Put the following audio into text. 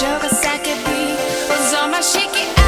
Joke a second beat was on my shaky